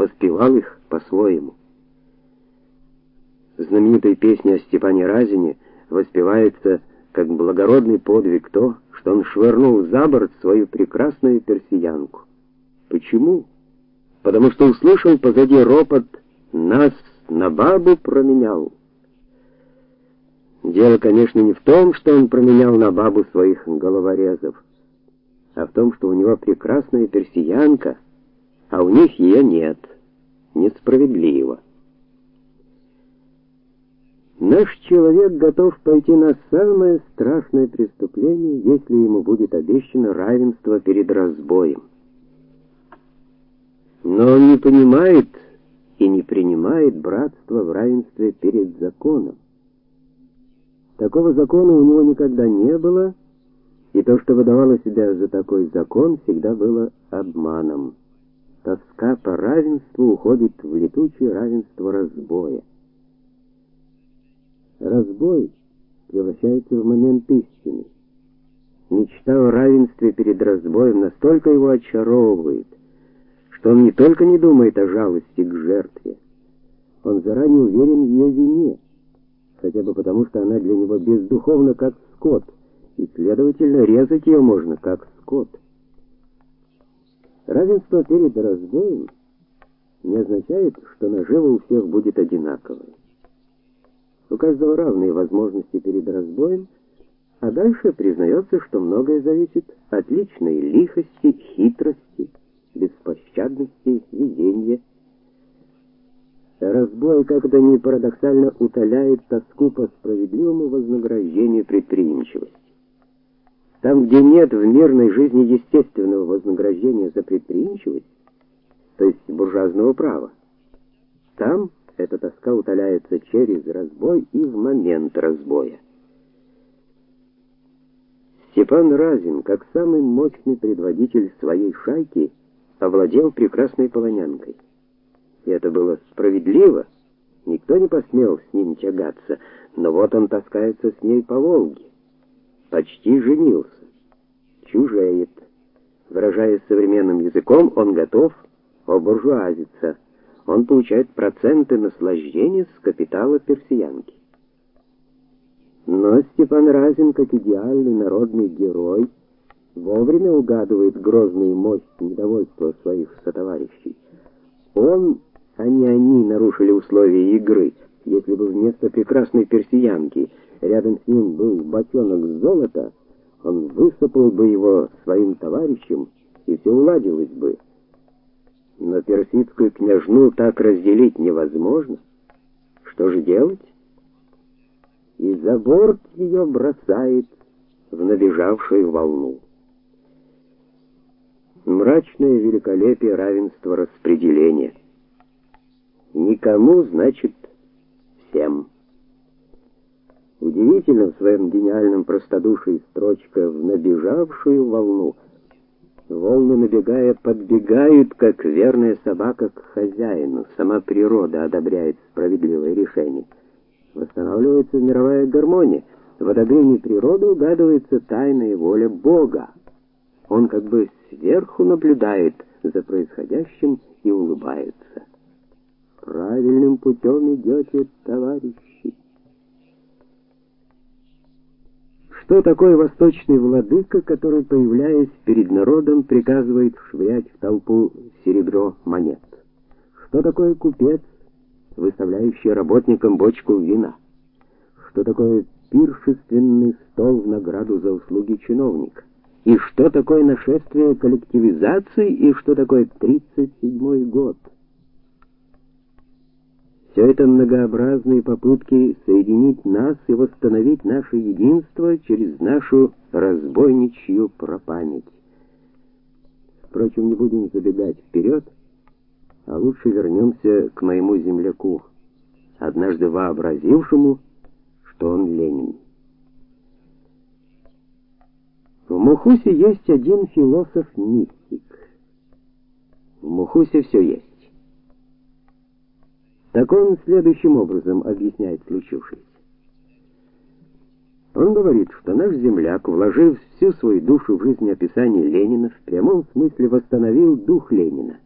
воспевал их по-своему. Знаменитой песне о Степане Разине воспевается как благородный подвиг то, что он швырнул за борт свою прекрасную персиянку. Почему? Потому что услышал позади ропот «Нас на бабу променял». Дело, конечно, не в том, что он променял на бабу своих головорезов, а в том, что у него прекрасная персиянка, а у них ее нет. Несправедливо. Наш человек готов пойти на самое страшное преступление, если ему будет обещано равенство перед разбоем. Но он не понимает и не принимает братство в равенстве перед законом. Такого закона у него никогда не было, и то, что выдавало себя за такой закон, всегда было обманом. Тоска по равенству уходит в летучее равенство разбоя. Разбой превращается в момент истины. Мечта о равенстве перед разбоем настолько его очаровывает, что он не только не думает о жалости к жертве, он заранее уверен в ее вине, хотя бы потому, что она для него бездуховна, как скот, и, следовательно, резать ее можно, как скот. Равенство перед разбоем не означает, что нажива у всех будет одинаковой. У каждого равные возможности перед разбоем, а дальше признается, что многое зависит от личной лихости, хитрости, беспощадности, везения. Разбой, как это ни парадоксально, утоляет тоску по справедливому вознаграждению предприимчивости. Там, где нет в мирной жизни естественного вознаграждения за предприимчивость, то есть буржуазного права, там эта тоска утоляется через разбой и в момент разбоя. Степан Разин, как самый мощный предводитель своей шайки, овладел прекрасной полонянкой. И это было справедливо. Никто не посмел с ним тягаться, но вот он таскается с ней по Волге. Почти женился. Чужеет. Выражаясь современным языком, он готов обуржуазиться он получает проценты наслаждения с капитала персиянки. Но Степан Разин, как идеальный народный герой, вовремя угадывает грозную мощь недовольства своих сотоварищей. Он, а не они, нарушили условия игры. Если бы вместо прекрасной персиянки рядом с ним был бочонок золота, он высыпал бы его своим товарищам, и все уладилось бы но персидскую княжну так разделить невозможно. Что же делать? И за борт ее бросает в набежавшую волну. Мрачное великолепие равенства распределения. Никому, значит, всем. Удивительно в своем гениальном простодушии строчка в набежавшую волну — Волны, набегая, подбегают, как верная собака к хозяину. Сама природа одобряет справедливое решение. Восстанавливается мировая гармония. В одобрении природы угадывается тайная воля Бога. Он как бы сверху наблюдает за происходящим и улыбается. Правильным путем идете, товарищи. Что такое восточный владыка, который, появляясь перед народом, приказывает швырять в толпу серебро монет? Что такое купец, выставляющий работникам бочку вина? Что такое пиршественный стол в награду за услуги чиновника? И что такое нашествие коллективизации и что такое 37-й год? Все это многообразные попытки соединить нас и восстановить наше единство через нашу разбойничью пропамять. Впрочем, не будем забегать вперед, а лучше вернемся к моему земляку, однажды вообразившему, что он Ленин. В Мухусе есть один философ-мистик. В Мухусе все есть. Так он следующим образом объясняет случившееся. Он говорит, что наш земляк, вложив всю свою душу в жизнеописание Ленина, в прямом смысле восстановил дух Ленина.